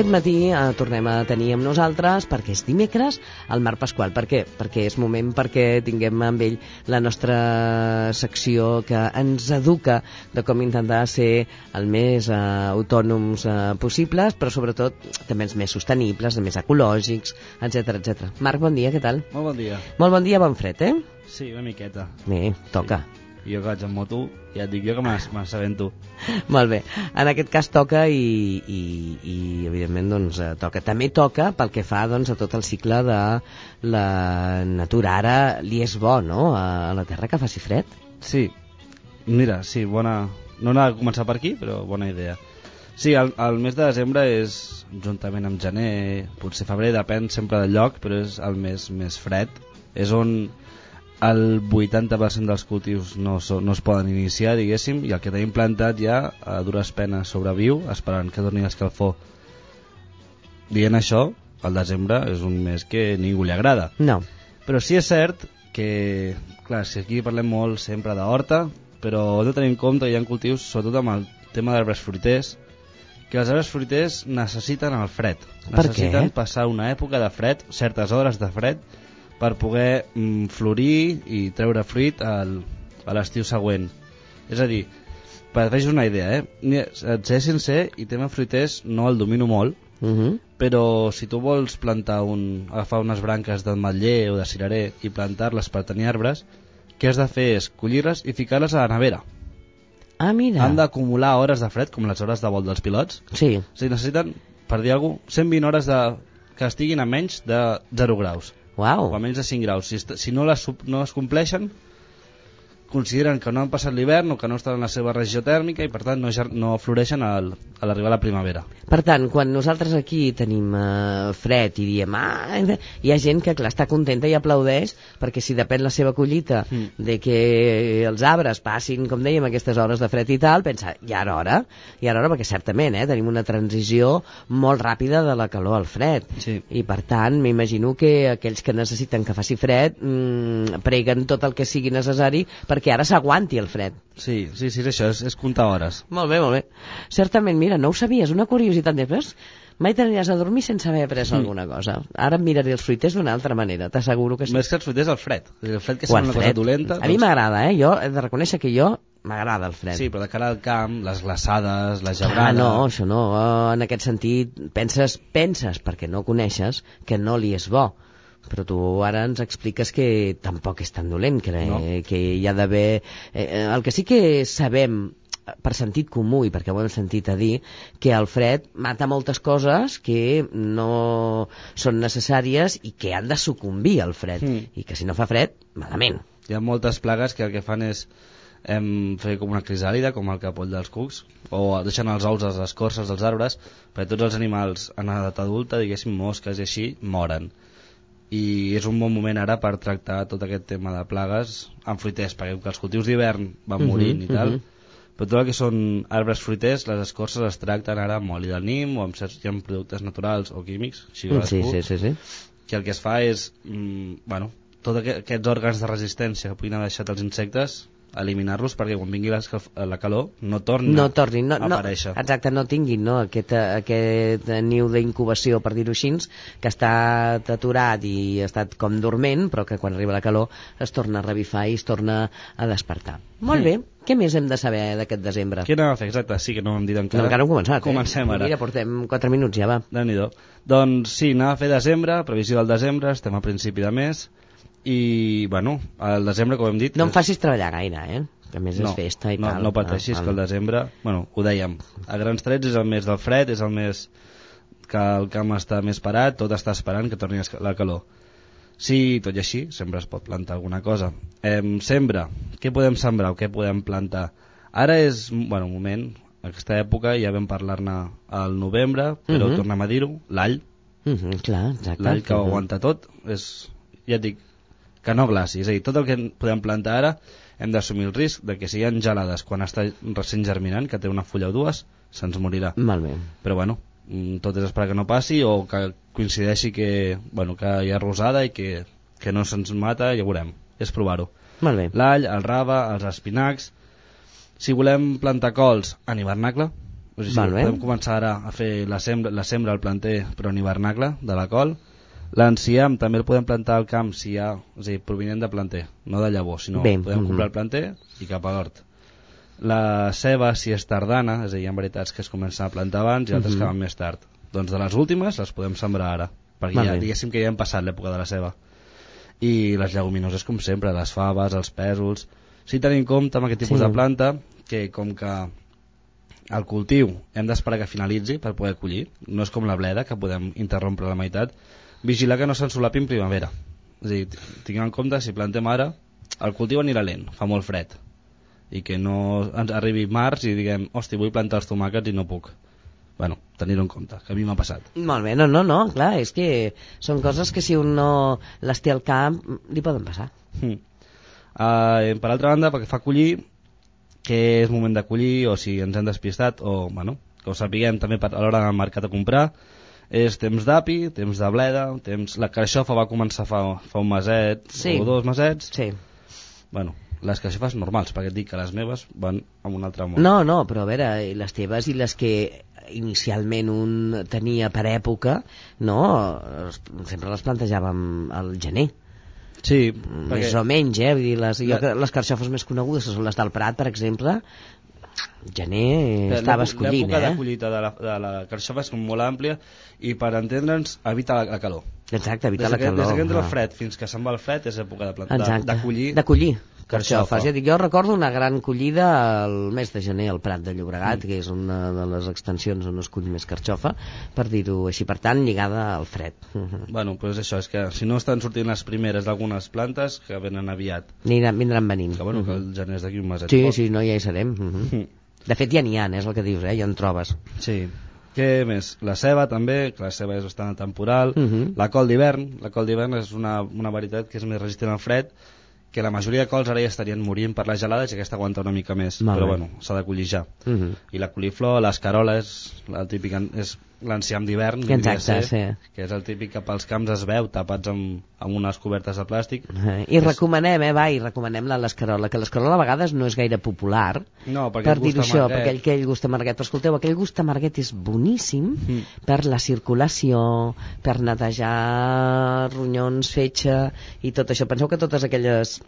aquest matí eh, tornem a tenir amb nosaltres, perquè és dimecres, el Marc Pasqual. Per què? Perquè és moment perquè tinguem amb ell la nostra secció que ens educa de com intentar ser el més eh, autònoms eh, possibles, però sobretot també els més sostenibles, els més ecològics, etc etc. Marc, bon dia, què tal? Molt bon dia. Molt bon dia, bon fred, eh? Sí, una miqueta. Bé, toca. I jo que vaig amb moto, ja et dic jo que m'assabento. Molt bé, en aquest cas toca i, i, i evidentment doncs, eh, toca. També toca pel que fa doncs, a tot el cicle de la natura. Ara li és bo, no?, a la Terra que faci fred. Sí, mira, sí, bona... No anava a començar per aquí, però bona idea. Sí, el, el mes de desembre és, juntament amb gener, potser febrer, depèn sempre del lloc, però és el mes més fred. És on el 80% dels cultius no, no es poden iniciar, diguéssim, i el que tenim plantat ja a dures penes sobreviu, esperant que torni l'escalfor. Dient això, el desembre és un mes que ningú li agrada. No. Però sí és cert que, clar, si aquí parlem molt sempre d'horta, però hem de tenir en compte que hi ha cultius, sobretot amb el tema d'arbres fruiters, que els arbres fruiters necessiten el fred. Per necessiten què? passar una època de fred, certes hores de fred, per poder mm, florir i treure fruit al, a l'estiu següent. És a dir, per fer una idea, eh? Et sé sincer, i tema fruiters no el domino molt, Uh -huh. però si tu vols plantar un, agafar unes branques del matller o de cirerer i plantar-les per tenir arbres, què has de fer és collir-les i ficar-les a la nevera. Ah, mira. Han d'acumular hores de fred, com les hores de vol dels pilots. Sí. O sigui, necessiten, per dir alguna cosa, 120 hores de, que estiguin a menys de 0 graus Uau. o a menys de 5 graus. Si, si no, les, no es compleixen, consideren que no han passat l'hivern o que no estan en la seva regió tèrmica i per tant no, no floreixen al, a l'arribar a la primavera. Per tant, quan nosaltres aquí tenim eh, fred i diem ah, hi ha gent que clar, està contenta i aplaudeix perquè si depèn la seva collita Mm. de que els arbres passin, com dèiem, aquestes hores de fred i tal, pensa, ja era hora, ja era hora perquè certament eh, tenim una transició molt ràpida de la calor al fred Sí. i per tant m'imagino que aquells que necessiten que faci fred mm, preguen tot el que sigui necessari perquè ara s'aguanti el fred. Sí, sí, sí, és això, és, és comptar hores. Molt bé, molt bé. Certament, mira, no ho sabies, una curiositat després. Mai t'aniràs a dormir sense haver après Mm. alguna cosa. Ara em miraré els fruiters d'una altra manera, t'asseguro que sí. Més que els fruiters, el fred. És El fred que sembla el una cosa dolenta. doncs A mi m'agrada, eh? Jo he de reconèixer que jo m'agrada el fred. Sí, però de cara al camp, les glaçades, la Ah, gebrada... no, això no. En aquest sentit, penses, penses, perquè no coneixes, que no li és bo. Però tu ara ens expliques que tampoc és tan dolent, que, No. que hi ha d'haver... Eh, eh, el que sí que sabem eh, per sentit comú i perquè ho hem sentit a dir que el fred mata moltes coses que no són necessàries i que han de sucumbir al fred Mm. i que si no fa fred, malament Hi ha moltes plagues que el que fan és em, fer com una crisàlida, com el capoll dels cucs, o deixen els ous a les escorces dels arbres, perquè tots els animals en edat adulta, diguéssim, mosques i així, moren. I és un bon moment ara per tractar tot aquest tema de plagues amb fruiters, perquè que els cultius d'hivern van Mhm, morint i tal, mhm. però tot el que són arbres fruiters, les escorces es tracten ara amb oli de nim o amb certs ha productes naturals o químics, així sí, cadascú sí, sí, sí. que el que es fa és, mm, bueno, tots aquests òrgans de resistència que puguin haver deixat els insectes, eliminar-los perquè quan vingui la calor no torni no tornin, no, a no, aparèixer. exacte, no tinguin no, aquest, eh, aquest niu d'incubació, per dir-ho així, que està aturat i ha estat com dorment, però que quan arriba la calor es torna a revifar i es torna a despertar. Molt Mm. bé, què més hem de saber d'aquest desembre? Què anem a fer? Exacte, sí que no hem dit No, encara. encara no hem començat. Comencem eh? ara. Mira, portem 4 minuts ja, va. déu nhi Doncs sí, anem a fer desembre, previsió del desembre, estem a principi de mes, i, bueno, el desembre, com hem dit... No em és- facis treballar gaire, eh? Que a més és festa i no, tal. No pateixis, Ah, que el desembre... Bueno, ho dèiem, a grans trets és el mes del fred, és el mes que el camp està més parat, tot està esperant que torni la calor. Sí, tot i així, sempre es pot plantar alguna cosa. Em, sembra, què podem sembrar o què podem plantar? Ara és, bueno, un moment, aquesta època ja vam parlar-ne al novembre, però Mhm. tornem a dir-ho, l'all, Mhm, clar, exacte. l'all que ho Mhm. aguanta tot, és, ja et dic, que no glaci, és a dir, tot el que podem plantar ara hem d'assumir el risc de que si hi ha gelades quan està recent germinant, que té una fulla o dues, se'ns morirà. Bé. Però bueno, mm, tot és esperar que no passi o que coincideixi que, bueno, que hi ha rosada i que, que no se'ns mata, ja veurem. És provar-ho. Molt bé. L'all, el rave, els espinacs... Si volem plantar cols en hivernacle, O sigui, podem començar ara a fer la sembra, la sembra al planter, però en hivernacle, de la col. L'enciam també el podem plantar al camp si hi ha, és a dir, provinent de planter, no de llavor, sinó Bé, podem mhm. comprar el planter i cap a l'hort. La ceba, si és tardana, és a dir, hi ha varietats que es comencen a plantar abans i altres Mhm. que van més tard. Doncs de les últimes les podem sembrar ara, perquè ja, diguéssim que ja hem passat l'època de la ceba. I les lleguminoses, com sempre, les faves, els pèsols... Sí tenim en compte amb aquest tipus Sí. de planta que com que el cultiu hem d'esperar que finalitzi per poder collir, no és com la bleda que podem interrompre a la meitat, vigilar que no s'ensolapi en primavera. És a dir, tinguem en compte si plantem ara, el cultiu anirà lent, fa molt fred, i que no ens arribi març i diguem, hosti, vull plantar els tomàquets i no puc. Bueno, tenir-ho en compte, que a mi m'ha passat. Molt bé, no, no, no, clar, és que són coses que si un no les té al camp li poden passar. Mm. Uh, per altra banda, perquè fa collir, que és moment de collir, o si ens hem despistat, o, bueno, que ho sapiguem també per, a l'hora al mercat a comprar, és temps d'api, temps de bleda, temps... La carxofa va començar fa, fa un meset Sí. o dos mesets. Sí. Bueno, les carxofes normals, perquè et dic que les meves van amb un altre món. No, no, però a veure, i les teves i les que inicialment un tenia per època, no, sempre les plantejàvem al gener, Sí, més o menys, eh? Vull dir, les, jo, les carxofes més conegudes, que són les del Prat, per exemple, gener L'època- estaves collint, L'època de eh? collita de la, de la carxofa és molt àmplia i per entendre'ns evita la, la calor. Exacte, evita Des la que, calor. des que entra el ah. fred fins que se'n va el fred és època de, plantar, de, Exacte. Carxofa. Carxofes. Ja dic, jo recordo una gran collida al mes de gener al Prat de Llobregat, mm. que és una de les extensions on es cull més carxofa, per dir-ho així. Per tant, lligada al fred. Bueno, doncs això, és que si no estan sortint les primeres d'algunes plantes que venen aviat. Aniran, vindran venint. Que bueno, que el gener és d'aquí un meset. Sí, poc. sí, no, ja hi serem. Mhm. De fet, ja n'hi ha, és el que dius, eh? ja en trobes. Sí. Què més? La ceba també, que la ceba és bastant temporal. Mhm. La col d'hivern, la col d'hivern és una, una varietat que és més resistent al fred, que la majoria de cols ara ja estarien morint per les gelades i aquesta aguanta una mica més. Molt però bé. bueno, s'ha de collir ja. Mhm. I la coliflor, l'escarola és la típica, és l'enciam d'hivern, sí. que és el típic que pels camps es veu tapats amb, amb unes cobertes de plàstic. Eh, I recomanem, eh, va, i recomanem la l'escarola, que l'escarola a vegades no és gaire popular, No, perquè per dir-ho això, perquè aquell gust amarguet. Però escolteu, aquell gust amarguet és boníssim Mm. per la circulació, per netejar ronyons, fetge i tot això. Penseu que totes aquelles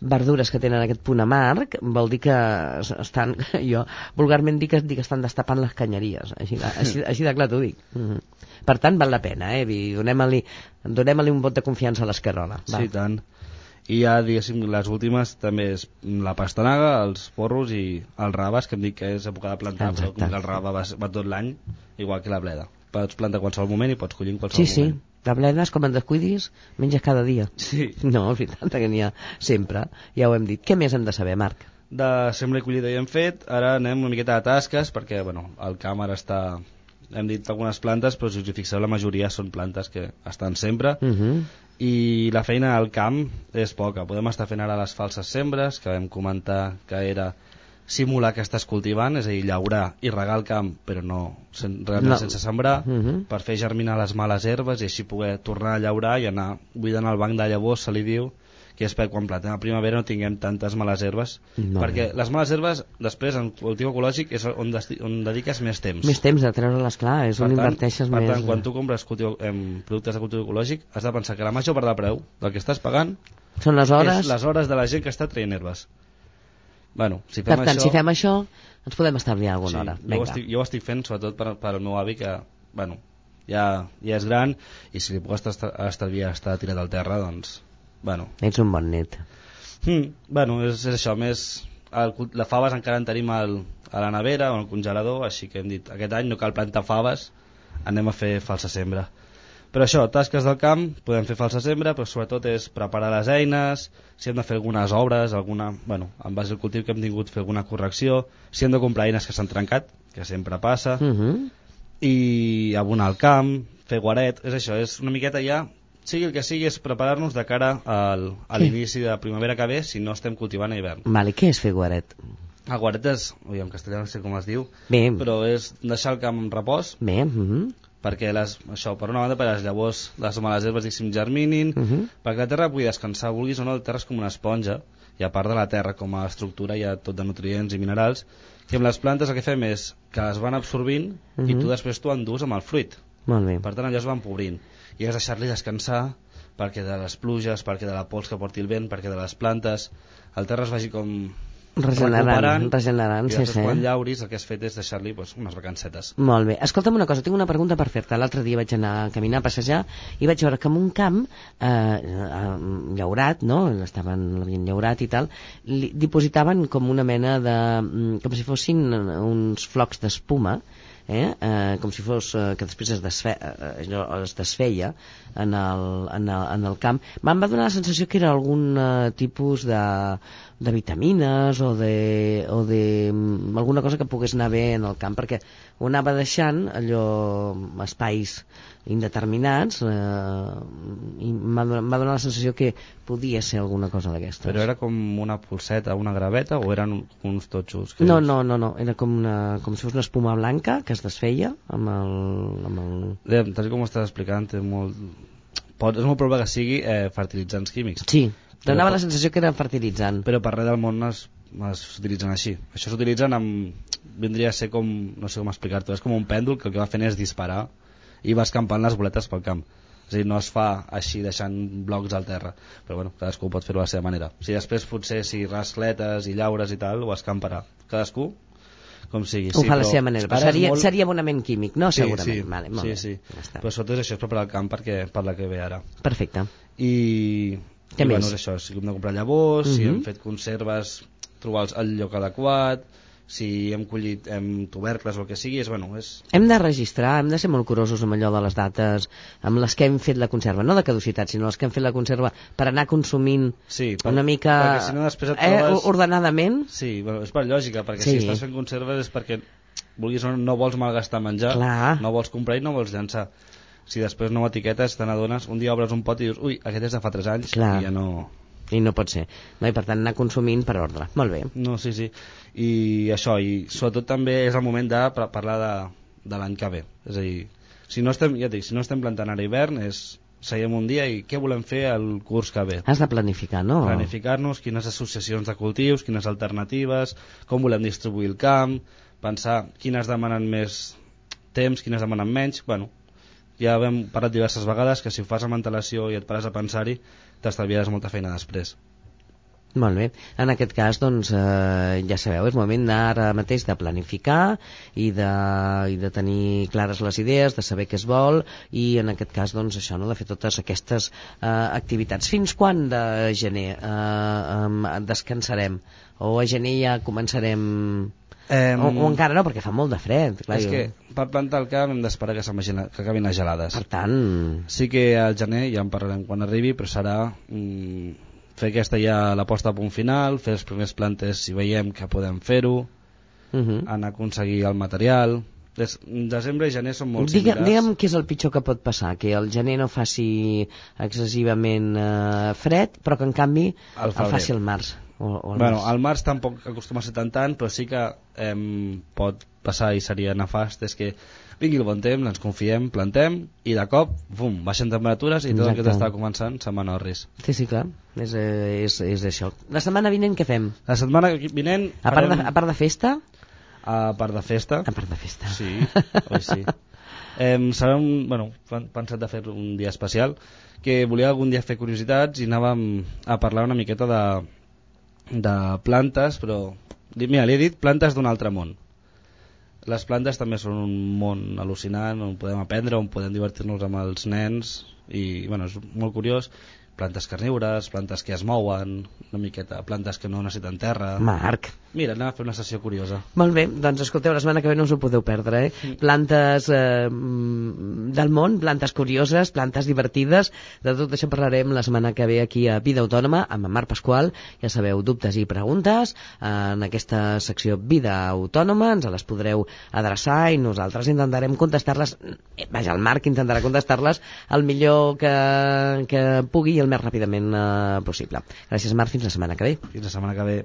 verdures que tenen aquest punt amarg vol dir que es- estan, jo vulgarment dic que, dic que estan destapant les canyeries així, de- així, així de clar t'ho dic Mhm. per tant val la pena eh? Donem-li donem un vot de confiança a l'escarola va. Sí, tant. I ja, diguéssim, les últimes també és la pastanaga, els porros i els rabes, que em dic que és època de plantar, però Exacte. com que el raba va, va tot l'any, igual que la bleda. Pots plantar a qualsevol moment i pots collir en sí, qualsevol sí, moment. la bleda és com en descuidis menges cada dia Sí. no, és veritat que n'hi ha sempre ja ho hem dit, què més hem de saber Marc? De sembra i collida ja hem fet, ara anem una miqueta de tasques, perquè bueno, el camp ara està... Hem dit algunes plantes, però si us hi fixeu, la majoria són plantes que estan sempre, Uh -huh. i la feina al camp és poca. Podem estar fent ara les falses sembres, que vam comentar que era simular que estàs cultivant, és a dir, llaurar i regar el camp, però no, sen, realment No. sense sembrar, Mhm. per fer germinar les males herbes i així poder tornar a llaurar i anar buidant el banc de llavors, se li diu, que és perquè quan plantem a primavera no tinguem tantes males herbes, Molt perquè bé. les males herbes, després, en cultiu ecològic, és on, on dediques més temps. més temps de treure-les clar és on inverteixes per més tant, quan tu compres cultiu, em, productes de cultiu ecològic, has de pensar que la major part del preu del que estàs pagant són les hores és les hores de la gent que està traient herbes. Bueno, si fem per tant, això... si fem això ens podem estalviar alguna hora Jo ho, estic, jo ho estic fent sobretot per, per al meu avi que, bueno, ja, ja és gran i si li puc estar, estalviar estar tirat al terra, doncs, bueno. ets un bon net Mm, bueno, és, és això, més... El, la faves encara en tenim al, a la nevera o al congelador, així que hem dit, aquest any no cal plantar faves, anem a fer falsa sembra. Però això, tasques del camp, podem fer falsa sembra, però sobretot és preparar les eines, si hem de fer algunes obres, alguna, bueno, en base al cultiu que hem tingut, fer alguna correcció, si hem de comprar eines que s'han trencat, que sempre passa, uh -huh. i abonar el camp, fer guaret, és això, és una miqueta ja, sigui el que sigui, és preparar-nos de cara al, a l'inici de primavera que ve, si no estem cultivant a hivern. vale, què és fer guaret? El guaret és, ui, en castellà no sé com es diu, bé, però és deixar el camp en repòs, bé uh -huh. Perquè les, això, per una banda, per les llavors, les males herbes, diguéssim, germinin, Uh -huh. perquè la terra pugui descansar, vulguis o no, la terra és com una esponja, i a part de la terra com a estructura hi ha tot de nutrients i minerals que amb les plantes el que fem és que es van absorbint uh -huh. i Mhm. tu després tu endús amb el fruit Molt bé. per tant allò es va empobrint i has de deixar-li descansar perquè de les pluges, perquè de la pols que porti el vent, perquè de les plantes el terra es vagi com Regenerant, regenerant, i sí, sí. quan llauris el que has fet és deixar-li doncs, unes vacancetes Molt bé. Escolta'm una cosa, tinc una pregunta per fer-te. L'altre dia vaig anar a caminar, a passejar, i vaig veure que en un camp eh, eh, llaurat, no? L'estaven l'havien llaurat i tal, li dipositaven com una mena de... mm, com si fossin uns flocs d'espuma, eh? Eh, com si fos eh, que després es, desfe, eh, allò es desfeia en el, en, el, en el camp me'n va donar la sensació que era algun eh, tipus de, de vitamines o de, o de mm, alguna cosa que pogués anar bé en el camp perquè ho anava deixant allò espais indeterminats eh, i donat, m'ha donat la sensació que podia ser alguna cosa d'aquestes però era com una pulseta, una graveta o eren uns totxos? Que no, no, no, no, era com, una, com si fos una espuma blanca que es desfeia amb el... Amb el... Bé, Tal com ho estàs explicant, té molt... Pot, és molt probable que sigui eh, fertilitzants químics. Sí, donava la sensació que era fertilitzant. Però per res del món es, es utilitzen així. Això s'utilitzen amb... Vindria a ser com... No sé com explicar-t'ho. És com un pèndol que el que va fent és disparar i va escampant les boletes pel camp. És a dir, no es fa així deixant blocs al terra. Però bueno, cadascú pot fer-ho a la seva manera. Si després potser si rascletes i llaures i tal, ho escamparà. Cadascú com sigui. Ho fa a la seva manera, però seria, molt- seria bonament químic, no? Sí, Segurament. sí, Vale, molt sí, bé. sí. Ja. Però sobretot això és preparar el camp perquè, per la que ve ara. Perfecte. I, Què i més? bueno, és això, si hem de comprar llavors, si Mhm. hem fet conserves, trobar el lloc adequat, si hem collit hem tubercles o el que sigui, és, bueno, és... Hem de registrar, hem de ser molt curosos amb allò de les dates, amb les que hem fet la conserva, no de caducitat, sinó les que hem fet la conserva per anar consumint Sí, per, una mica perquè si no després et eh, trobes... ordenadament. Sí, bueno, és per lògica, perquè Sí. si estàs fent conserves és perquè vulguis o no, no vols malgastar menjar, Clar. no vols comprar i no vols llançar. Si després no ho etiquetes, te n'adones, un dia obres un pot i dius, ui, aquest és de fa 3 anys, Clar. i ja no... I no pot ser. No? I per tant anar consumint per ordre. Molt bé. No, sí, sí. I això, i sobretot també és el moment de pa- parlar de, de l'any que ve. És a dir, si no estem, ja dic, si no estem plantant ara hivern, és seiem un dia i què volem fer el curs que ve. Has de planificar, no? Planificar-nos quines associacions de cultius, quines alternatives, com volem distribuir el camp, pensar quines demanen més temps, quines demanen menys, bueno, ja hem parlat diverses vegades que si ho fas amb antelació i et pares a pensar-hi, t'estalviaràs molta feina després. Molt bé. En aquest cas, doncs, eh, ja sabeu, és moment ara mateix de planificar i de, i de tenir clares les idees, de saber què es vol i en aquest cas, doncs, això, no? de fer totes aquestes eh, activitats. Fins quan de gener eh, em, descansarem? O a gener ja començarem... Eh, O, o encara no, perquè fa molt de fred. Clar, és jo- que per plantar el camp hem d'esperar que, que acabin les gelades. Per tant, Sí que al gener ja en parlarem quan arribi, però serà mm, fer aquesta ja la posta a punt final, fer els primers plantes si veiem que podem fer-ho, uh -huh. anar a aconseguir el material. Des, desembre i gener són molt Digue, similars. digue'm què és el pitjor que pot passar, que el gener no faci excessivament eh, fred, però que en canvi el febrer. faci el març. O, o el Bueno, març. al març tampoc acostuma a ser tant tant, però sí que em, pot passar i seria nefast, és que vingui el bon temps, ens confiem, plantem, i de cop, bum, baixen temperatures i tot el que Exacte. t'està començant se'n va anar a ris. Sí, sí, clar, és, eh, és, és això. La setmana vinent què fem? La setmana vinent A part, de, farem- a part de festa? a part de festa, A part de festa. Sí, oi sí. Eh, serà un, bueno, pensat de fer un dia especial que volia algun dia fer curiositats i anàvem a parlar una miqueta de, de plantes, però mira, li he dit plantes d'un altre món. Les plantes també són un món al·lucinant on podem aprendre, on podem divertir-nos amb els nens i bueno, és molt curiós plantes carnívores, plantes que es mouen una miqueta, plantes que no necessiten terra. Marc. mira, anem a fer una sessió curiosa. Molt bé, doncs escolteu, la setmana que ve no us ho podeu perdre, eh? Plantes eh, mm, del món, plantes curioses, plantes divertides, de tot això parlarem la setmana que ve aquí a Vida Autònoma amb en Marc Pasqual, ja sabeu, dubtes i preguntes, en aquesta secció Vida Autònoma, ens les podreu adreçar i nosaltres intentarem contestar-les, eh, vaja, el Marc intentarà contestar-les el millor que, que pugui i el més ràpidament eh, possible. Gràcies Marc, fins la setmana que ve. fins la setmana que ve